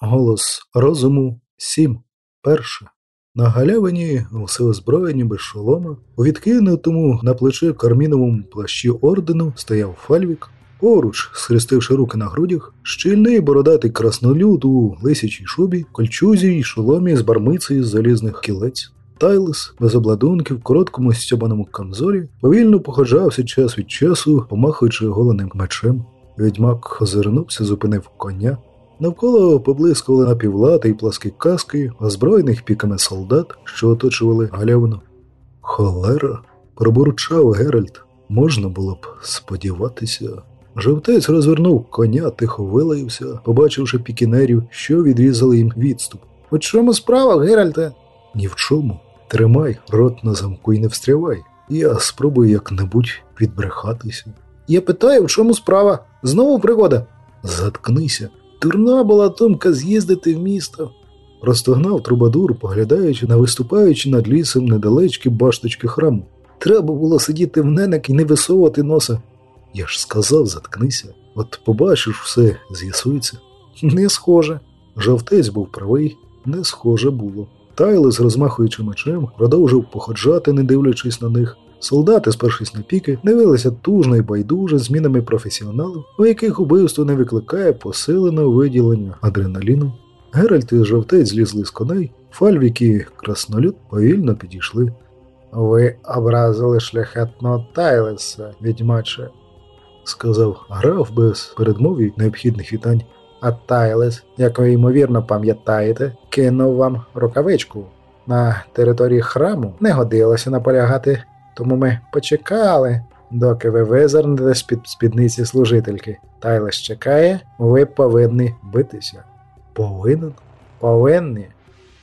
Голос розуму сім. Перше. На галявині все озброєні без шолома, у відкинутому на плече карміновому плащі ордену стояв фальвік. Поруч, схрестивши руки на грудях, щільний бородатий краснолюд у лисячій шубі, кольчузі й шоломі з бармицею з залізних кілець. Тайлес, без обладунків, в короткому стьобаному камзолі, повільно походжався час від часу, помахуючи голеним мечем. Відьмак озирнувся, зупинив коня. Навколо поблискували напівлати й пласкі каски, озброєних піками солдат, що оточували галявину. Холера, пробурчав Геральт. Можна було б сподіватися. Жовтець розвернув коня, тихо вилаївся, побачивши пікінерів, що відрізали їм відступ. У чому справа, Геральте? Ні в чому. Тримай рот на замку і не встрявай. Я спробую як-небудь відбрехатися. Я питаю, в чому справа? Знову пригода. Заткнися. Дурна була думка з'їздити в місто. Простогнав трубадур, поглядаючи на виступаючи над лісом недалечкі башточки храму. Треба було сидіти в ненек і не висовувати носа. Я ж сказав, заткнися. От побачиш все, з'ясується. Не схоже. Жовтець був правий, не схоже було. Тайлес, розмахуючи мечем, продовжив походжати, не дивлячись на них. Солдати, спершись на піки, дивилися тужно і байдуже змінами професіоналів, у яких убивство не викликає посиленого виділення адреналіну. Геральт і жовтець злізли з коней, Фальвік і краснолюд повільно підійшли. Ви образили шляхетного Тайлеса, відьмаче, сказав граф без передмові необхідних вітань. А Тайлес, як ви ймовірно пам'ятаєте, кинув вам рукавичку. На території храму не годилося наполягати, тому ми почекали, доки ви визирнете з під спідниці служительки. Тайлес чекає, ви повинні битися. Повинен? Повинні.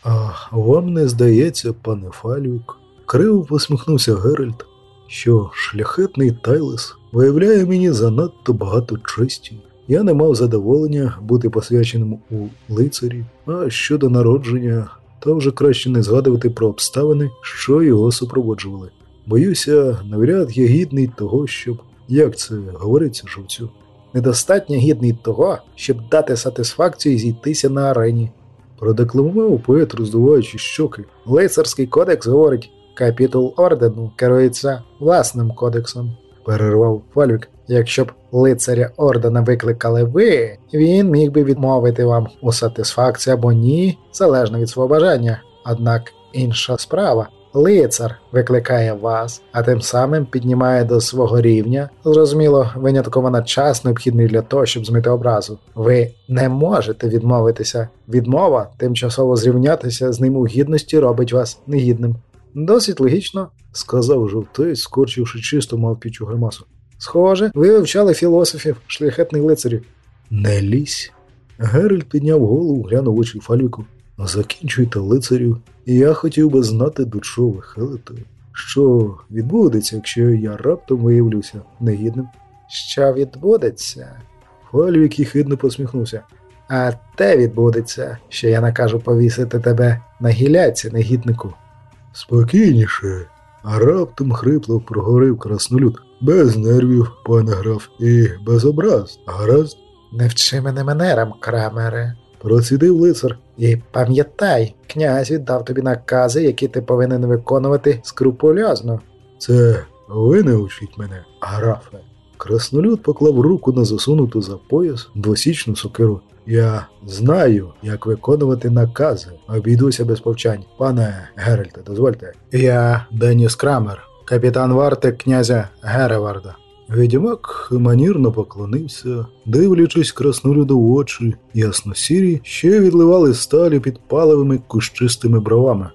А вам не здається, пане Фалюк, криво посміхнувся Геральт, що шляхетний Тайлес виявляє мені занадто багато честі. Я не мав задоволення бути посвяченим у лицарі, а щодо народження, то вже краще не згадувати про обставини, що його супроводжували. Боюся, навряд я гідний того, щоб. Як це говориться жовцю? Недостатньо гідний того, щоб дати сатисфакцію зійтися на арені. Продекламував поет, роздуваючи щоки. Лицарський кодекс говорить, капітул ордену керується власним кодексом, перервав Фальвік. Якщо б лицаря ордена викликали ви, він міг би відмовити вам у сатисфакції або ні, залежно від свого бажання. Однак інша справа. Лицар викликає вас, а тим самим піднімає до свого рівня. Зрозуміло, винятково на час необхідний для того, щоб змити образу. Ви не можете відмовитися. Відмова тимчасово зрівнятися з ним у гідності робить вас негідним. Досить логічно, сказав жовтець, скорчивши чисто мавпічу гримасу. Схоже, ви вивчали філософів, шляхетних лицарів. Не лізь. Геральт підняв голову, глянув очі Фальвіку. Закінчуйте лицарю, і я хотів би знати, до чого ви хилите. Що відбудеться, якщо я раптом виявлюся негідним? Що відбудеться? Фальвік їхидно посміхнувся. А те відбудеться, що я накажу повісити тебе на гіляці, негіднику. Спокійніше, а раптом хрипло проговорив краснолюд. Без нервів, пане граф, і без образ. Гаразд. Не вчи мене манерам, крамере, процідив лицар. І пам'ятай, князь віддав тобі накази, які ти повинен виконувати скрупульозно. Це ви не учіть мене, графе. Краснолюд поклав руку на засунуту за пояс двосічну сокиру. Я знаю, як виконувати накази. Обійдуся без повчань. Пане Геральте, дозвольте. Я Деніс Крамер, капітан варти князя Гереварда. Відьмак манірно поклонився, дивлячись краснолюду в очі, ясно-сірі, що відливали сталі під паливими кущистими бровами.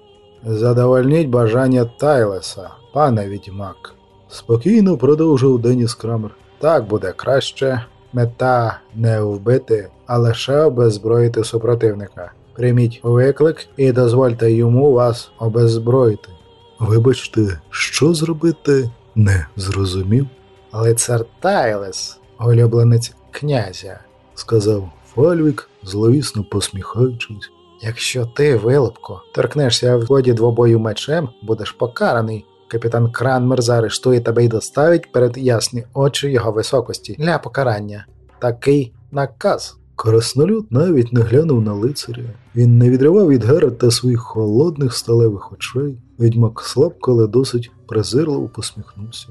Задовольніть бажання Тайлеса, пане відьмак. Спокійно продовжив Деніс Крамер. Так буде краще. Мета не вбити, а лише обеззброїти супротивника. Прийміть виклик і дозвольте йому вас обеззброїти. Вибачте, що зробити, не зрозумів. Лицар Тайлес, улюбленець князя, сказав Фальвік, зловісно посміхаючись. Якщо ти, вилупко, торкнешся в ході двобою мечем, будеш покараний. Капітан Кранмер заарештує тебе і доставить перед ясні очі його високості для покарання. Такий наказ. Краснолюд навіть не глянув на лицаря. Він не відривав від Геральта своїх холодних сталевих очей. Відьмак слабко, але досить презирливо посміхнувся.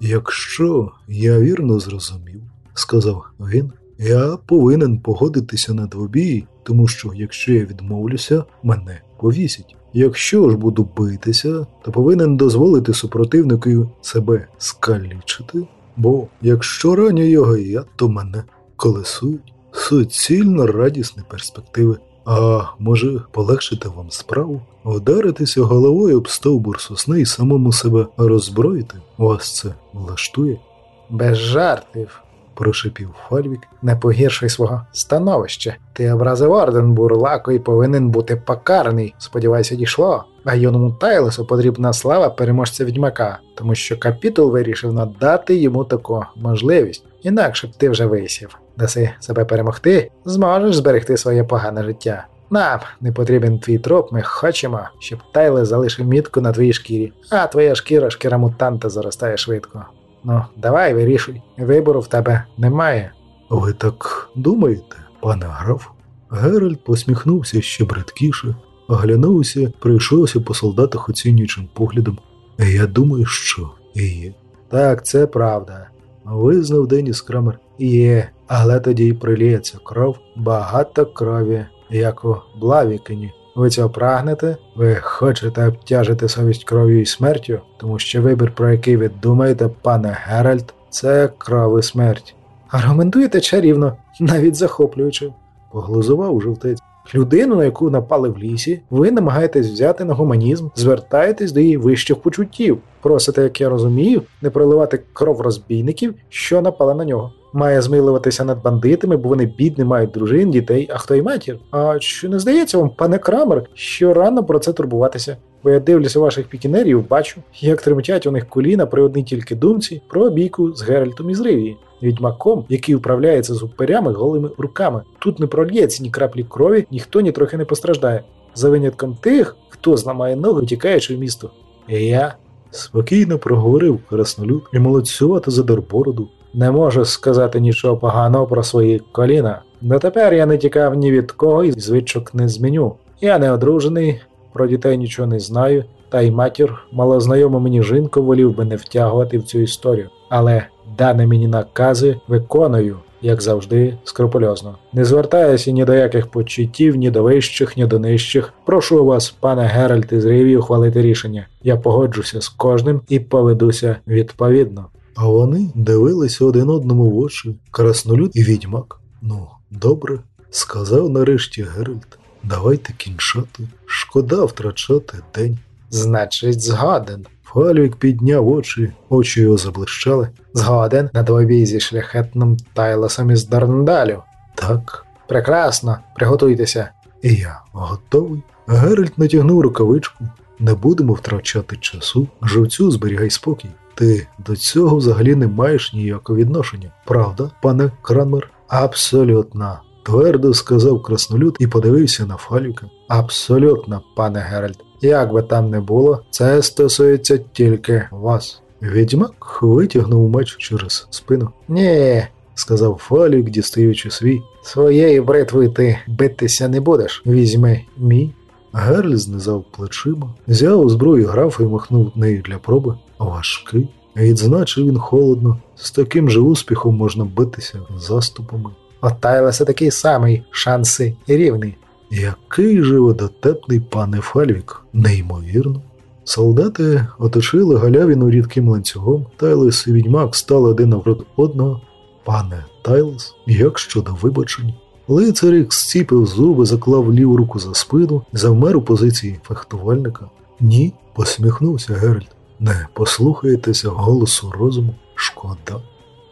Якщо я вірно зрозумів, сказав він, я повинен погодитися на двобій, тому що якщо я відмовлюся, мене повісять. Якщо ж буду битися, то повинен дозволити супротивнику себе скалічити, бо якщо раню його я, то мене колесують. Суцільно радісні перспективи. А може полегшити вам справу, вдаритися головою об стовбур сосни і самому себе роззброїти? Вас це влаштує? Без жартів, прошипів Фальвік. не погіршуй свого становища. Ти образив орден, бурлако, і повинен бути покараний. Сподівайся, дійшло. А юному Тайлесу потрібна слава переможця відьмака, тому що капітул вирішив надати йому таку можливість. Інакше б ти вже висів. Даси себе перемогти, зможеш зберегти своє погане життя. Нам не потрібен твій труп, ми хочемо, щоб Тайлес залишив мітку на твоїй шкірі, а твоя шкіра, шкіра мутанта заростає швидко. Ну, давай вирішуй, вибору в тебе немає. Ви так думаєте, пане граф? Геральт посміхнувся ще бридкіше, оглянувся, прийшовся по солдатах оцінюючим поглядом. Я думаю, що є. Так, це правда. Визнав Деніс Крамер. Є, але тоді й приліється кров, багато крові, як у Блавікині. Ви цього прагнете? Ви хочете обтяжити совість кров'ю і смертю, тому що вибір, про який ви думаєте, пане Геральт, це кров і смерть. Аргументуєте чарівно, навіть захоплюючи. Поглузував жовтець. Людину, на яку напали в лісі, ви намагаєтесь взяти на гуманізм, звертаєтесь до її вищих почуттів. Просите, як я розумію, не проливати кров розбійників, що напали на нього. Має змилуватися над бандитами, бо вони бідні, мають дружин, дітей, а хто й матір. А чи не здається вам, пане Крамер, що рано про це турбуватися? Бо я дивлюся ваших пікінерів, бачу, як тремтять у них коліна при одній тільки думці про бійку з Геральтом із Ривії, відьмаком, який управляється з упирями голими руками. Тут не прольється ні краплі крові, ніхто ні трохи не постраждає. За винятком тих, хто зламає ноги, втікаючи в місто. Я спокійно проговорив краснолюд і молодцювати задер бороду. Не можу сказати нічого поганого про свої коліна. Дотепер я не тікав ні від кого і звичок не зміню. Я не одружений, про дітей нічого не знаю, та й матір, малознайому мені жінку волів би не втягувати в цю історію. Але дані мені накази виконую, як завжди, скрупульозно. Не звертаюся ні до яких почуттів, ні до вищих, ні до нижчих. Прошу вас, пане Геральт із Ріві, ухвалити рішення. Я погоджуся з кожним і поведуся відповідно. А вони дивилися один одному в очі, краснолюд і відьмак. Ну, добре, сказав нарешті Геральт. Давайте кінчати. Шкода втрачати день. Значить, згоден. Фальвік підняв очі, очі його заблищали. Згоден на двобій зі шляхетним Тайлосом із Дарндалю. Так, Прекрасно, приготуйтеся. і я готовий. Геральт натягнув рукавичку. Не будемо втрачати часу. Жовтцю зберігай спокій. Ти до цього взагалі не маєш ніякого відношення. Правда, пане Кранмер? Абсолютно. Твердо сказав краснолюд і подивився на Фальвіка. Абсолютно, пане Геральт. Як би там не було, це стосується тільки вас. Відьмак витягнув меч через спину. Ні, сказав Фалюк, дістаючи свій. своєю бритвою ти битися не будеш. Візьми мій. Герль знизав плечима, взяв зброю графа і махнув нею для проби. Важкий. Відзначив він холодно. З таким же успіхом можна битися заступами. От Тайлеса такий самий, шанси рівні. Який же водотепний пане Фальвік, неймовірно. Солдати оточили галявіну рідким ланцюгом, Тайлес і відьмак стали один навпроти одного. Пане Тайлес, як щодо вибачень? Лицарик зціпив зуби, заклав ліву руку за спину, завмер у позиції фехтувальника. Ні, посміхнувся Геральт. Не послухаєтеся голосу розуму. Шкода.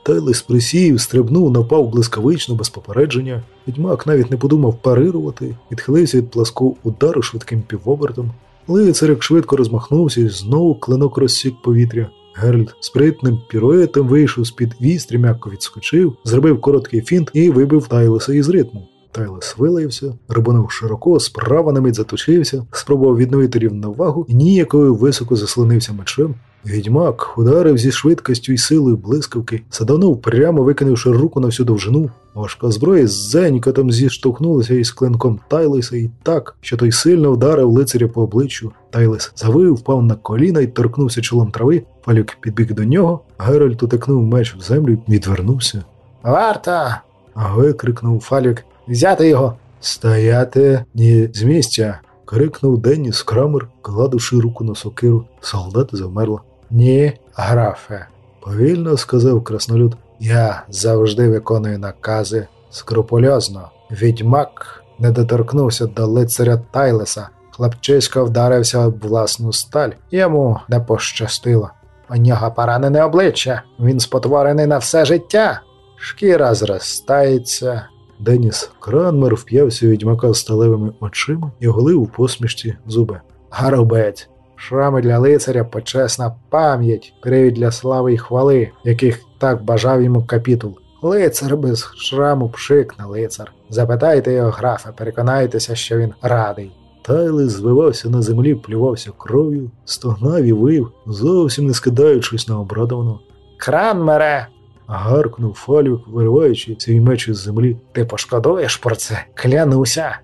Тайлес присів, стрибнув, напав блискавично, без попередження. Відьмак навіть не подумав парирувати, відхилився від плаского удару швидким півобертом. Лицарик швидко розмахнувся і знову клинок розсік повітря. Геральт спритним піруетом вийшов з-під вістря, м'яко відскочив, зробив короткий фінт і вибив Тайлеса із ритму. Тайлес вилаявся, рубонув широко, справа на мить заточився, спробував відновити рівновагу і ніяково високо заслонився мечем. Відьмак ударив зі швидкістю і силою блискавки, саданув, прямо викинувши руку на всю довжину. Важка зброя з зенькотом зіштовхнулася із клинком Тайлеса і так, що той сильно вдарив лицаря по обличчю. Тайлес завив, впав на коліна і торкнувся чолом трави. Фалюк підбіг до нього, Геральт утикнув меч в землю і відвернувся. Варта! Викрикнув Фалюк. Взяти його. Стояти ні з місця. крикнув Денніс Крамер, кладучи руку на сокиру. Солдат замерла. Ні, графе. Повільно сказав краснолюд. Я завжди виконую накази скрупульозно. Відьмак не доторкнувся до лицаря Тайлеса. Хлопчисько вдарився об власну сталь. Йому не пощастило. У нього поранене обличчя. Він спотворений на все життя. Шкіра зростається. Деніс Кранмер вп'явся у відьмака сталевими очима і оголив у посмішці зуби. Гарубець. Шрами для лицаря почесна пам'ять, привід для слави й хвали, яких так бажав йому капітул. Лицар без шраму пшик на лицар. Запитайте його графа, переконайтеся, що він радий. Тайлес звивався на землі, плювався кров'ю, стогнав і вив, зовсім не скидаючись на обрадованого. Кран мере, Гаркнув Фалюк, вириваючи свій меч із землі. ти пошкодуєш про це? Клянуся.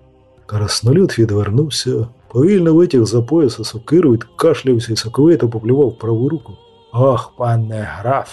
Краснолюд відвернувся, повільно витяг за пояса сокиру, відкашлявся і соковито поплював праву руку. Ох, пане граф,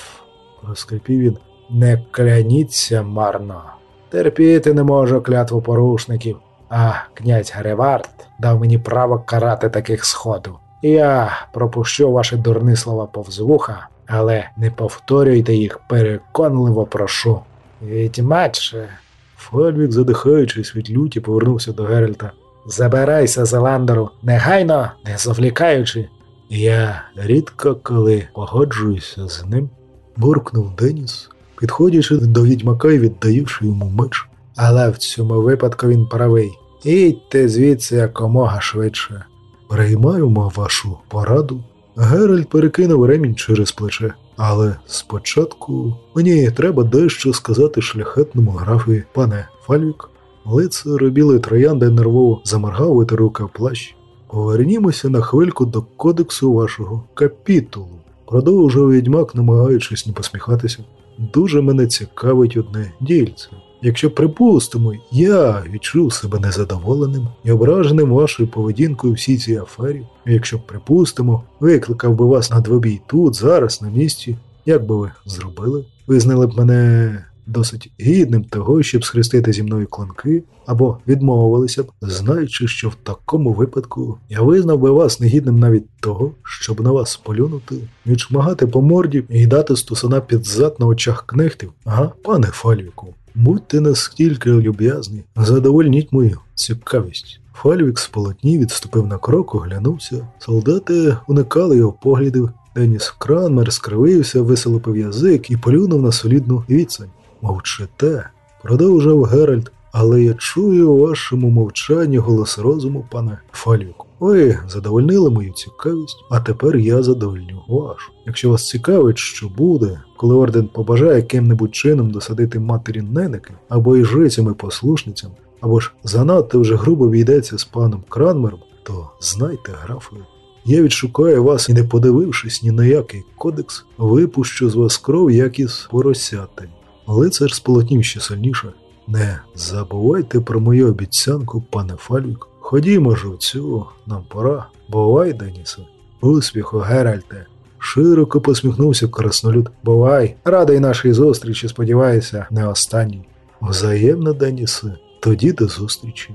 Розкрипів він. не кляніться марно. Терпіти не можу клятву порушників. А князь Гревард дав мені право карати таких сходу. Я пропущу ваші дурні слова повз вуха, але не повторюйте їх, переконливо прошу. Відьмаче, Фальвік, задихаючись від люті, повернувся до Геральта. забирайся, з Еландеру, негайно, не зволікаючи. Я рідко коли погоджуюся з ним, буркнув Деніс, підходячи до відьмака і віддаючи йому меч. Але в цьому випадку він правий. Їдьте звідси якомога швидше. Приймаємо вашу пораду. Геральт перекинув ремінь через плече. Але спочатку мені треба дещо сказати шляхетному графу, пане Фальвік. Лицар білої троянди нервово заморгав витер руки в плащ. Повернімося на хвильку до кодексу вашого капітулу, продовжив відьмак, намагаючись не посміхатися. Дуже мене цікавить одне дільце. Якщо припустимо, я відчув себе незадоволеним і ображеним вашою поведінкою всій цій афері, якщо припустимо, викликав би вас на двобій тут, зараз, на місці, як би ви зробили? Визнали б мене досить гідним того, щоб схрестити зі мною кланки, або відмовилися б, знаючи, що в такому випадку я визнав би вас негідним навіть того, щоб на вас полюнути, відшмагати по морді і дати стусана під зад на очах кнехтів. Ага, пане Фальвіку, будьте настільки люб'язні, задовольніть мою цікавість. Фальвік сполотнів, відступив на крок, оглянувся. Солдати уникали його поглядів. Деніс Кранмер скривився, висолопив язик і плюнув на солідну відстань. Мовчите, продовжав Геральт, але я чую у вашому мовчанні голос розуму, пане Фальвіку. Ви задовольнили мою цікавість, а тепер я задовольню вашу. Якщо вас цікавить, що буде, коли орден побажає ким-небудь чином досадити матері Неннеке або її жрицям і послушницям, або ж занадто вже грубо війдеться з паном Кранмером, то знайте, графе, я відшукаю вас і, не подивившись ні на який кодекс, випущу з вас кров, як із поросяти. Лицар сполотнів ще сильніше. Не забувайте про мою обіцянку, пане Фальвік. Ходімо ж у цю, нам пора. Бувай, Денісе. Успіху, Геральте. Широко посміхнувся краснолюд. Бувай, радий нашій зустрічі, сподіваюся, не останній. Взаємно, Денісе, тоді до зустрічі.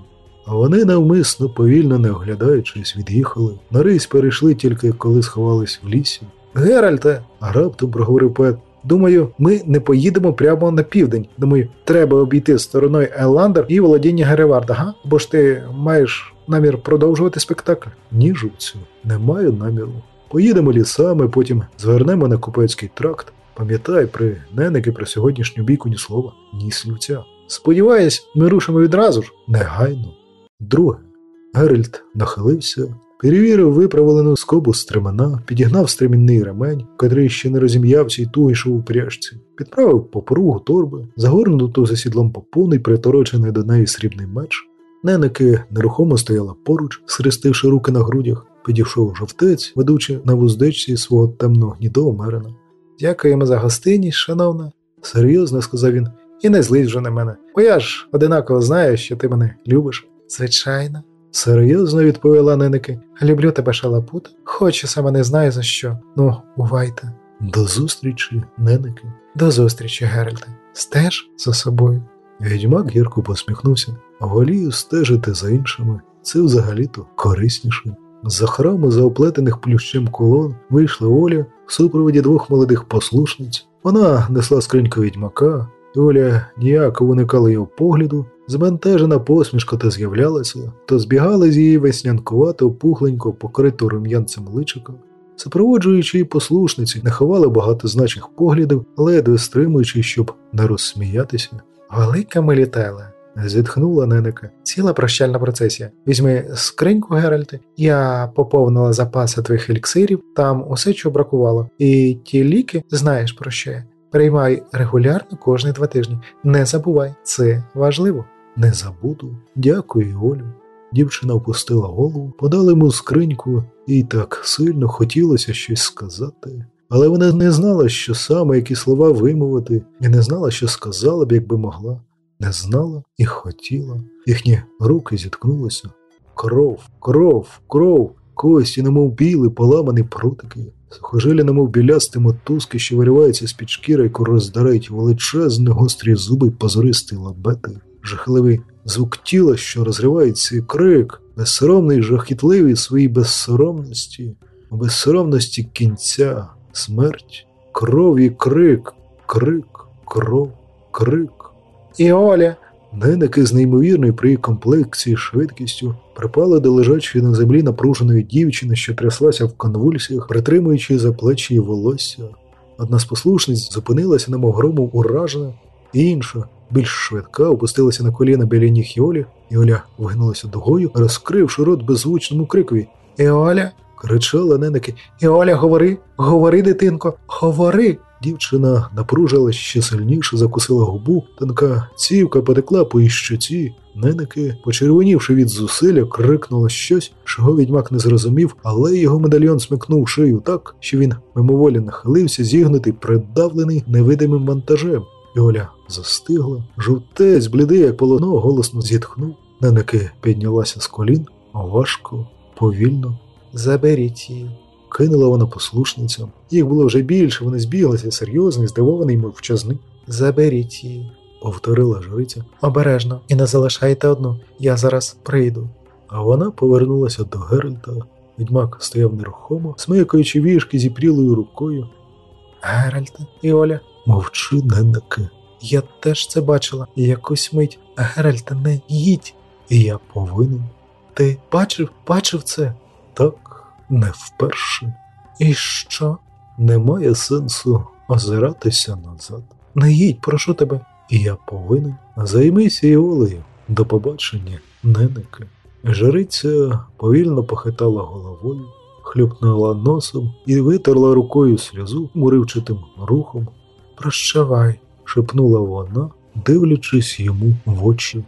А вони навмисно, повільно не оглядаючись, від'їхали. На рись перейшли тільки коли сховались в лісі. Геральте, раптом проговорив поет. Думаю, ми не поїдемо прямо на південь. Думаю, треба обійти стороною Еландер і володіння Гереварда, га? Бо ж ти маєш намір продовжувати спектакль? Ні, жовцю, не маю наміру. Поїдемо лісами, потім звернемо на купецький тракт. Пам'ятай, при неники про сьогоднішню бійку ні слова, ні слівця. Сподіваюсь, ми рушимо відразу ж. Негайно. Друге. Геральт нахилився, Перевірив виправлену скобу стремена, підігнав стремінний ремень, котрий ще не розім'явся й туго йшов у пряжці, підправив попругу торби, загорнуту за сідлом попону й приторочений до неї срібний меч. Неники нерухомо стояла поруч, схрестивши руки на грудях, підійшов жовтець, ведучи на вуздечці свого темного гнідого мерина. Дякуємо за гостинність, шановна. Серйозно, сказав він, І не злись вже на мене, бо я ж одинаково знаю, що ти мене любиш. Звичайно. Серйозно відповіла Неники. Люблю тебе, шалапут, хоч і саме не знаю за що. Ну, бувайте. До зустрічі, Неники. До зустрічі, Геральте. Стеж за собою. Відьмак гірко посміхнувся, волію стежити за іншими. Це взагалі-то корисніше. За храму, за оплетених плющем колон, вийшла Оля в супроводі двох молодих послушниць. Вона несла скриньку відьмака, Оля ніяко уникала його погляду, збентежена посмішка то з'являлася, то збігала з її веснянкувато пухленько покриту рум'янцем личика. Супроводжуючи послушниці, не ховали багатозначних поглядів, ледве стримуючи, щоб не розсміятися. Велика милітела. Зітхнула Ненека. Ціла прощальна процесія. Візьми скриньку, Геральте. Я поповнила запаси твоїх еліксирів, там усе, що бракувало. І ті ліки знаєш про що я. Приймай регулярно кожні два тижні. Не забувай, це важливо. Не забуду. Дякую, Олю. Дівчина опустила голову, подала йому скриньку, їй так сильно хотілося щось сказати. Але вона не знала, що саме які слова вимовити, і не знала, що сказала б, якби могла. Не знала і хотіла. Їхні руки зіткнулися. Кров, кров, кров, кості, немов біли, поламані прутики. Сухожилі, немов білясті мотузки, що вириваються з-під шкіри, яку роздарають величезні гострі зуби й позористі лабети. Жахливий звук тіла, що розривається, і крик, безсоромний, жахітливий своїй безсоромності, у безсоромності кінця, смерть, кров і крик, крик, кров, крик. І Оля. Неники з неймовірною при її комплекції швидкістю припали до лежачої на землі напруженої дівчини, що тряслася в конвульсіях, притримуючи за плечі волосся. Одна з послушниць зупинилася немов громом уражена, інша, більш швидка, опустилася на коліна біля ніг Йолі, і Оля вигнулася дугою, розкривши рот беззвучному крикові. І Оля. Кричала Неники. І Оля, говори, говори, дитинко, говори. Дівчина напружилась ще сильніше, закусила губу, тонка цівка потекла по її щоці. Неники, почервонівши від зусилля, крикнула щось, чого відьмак не зрозумів, але його медальйон смикнув шию так, що він мимоволі нахилився, зігнутий, придавлений невидимим вантажем. І застигла. Жовтець, блідий, як полоно, голосно зітхнув. Неники піднялася з колін, важко, повільно. Заберіть її. Кинула вона послушницям. Їх було вже більше, вони збіглися, серйозний, здивований, мовчазний. Заберіть її. Повторила жриця, Обережно і не залишайте одну. Я зараз прийду. а вона повернулася до Геральта. Відьмак стояв нерухомо, смикаючи вішки зіпрілою рукою. Геральте і Оля. Мовчи, неники, Я теж це бачила. Якусь мить. Геральте, не їдь. і я повинен. Ти бачив, бачив це? Так, не вперше. І що? Немає сенсу озиратися назад. Не їдь, прошу тебе. І я повинен. Займися Іолею. До побачення, неники. Жриця повільно похитала головою, хлюпнула носом і витерла рукою сльозу муривчатим рухом. Прощавай. шепнула вона, дивлячись йому в очі.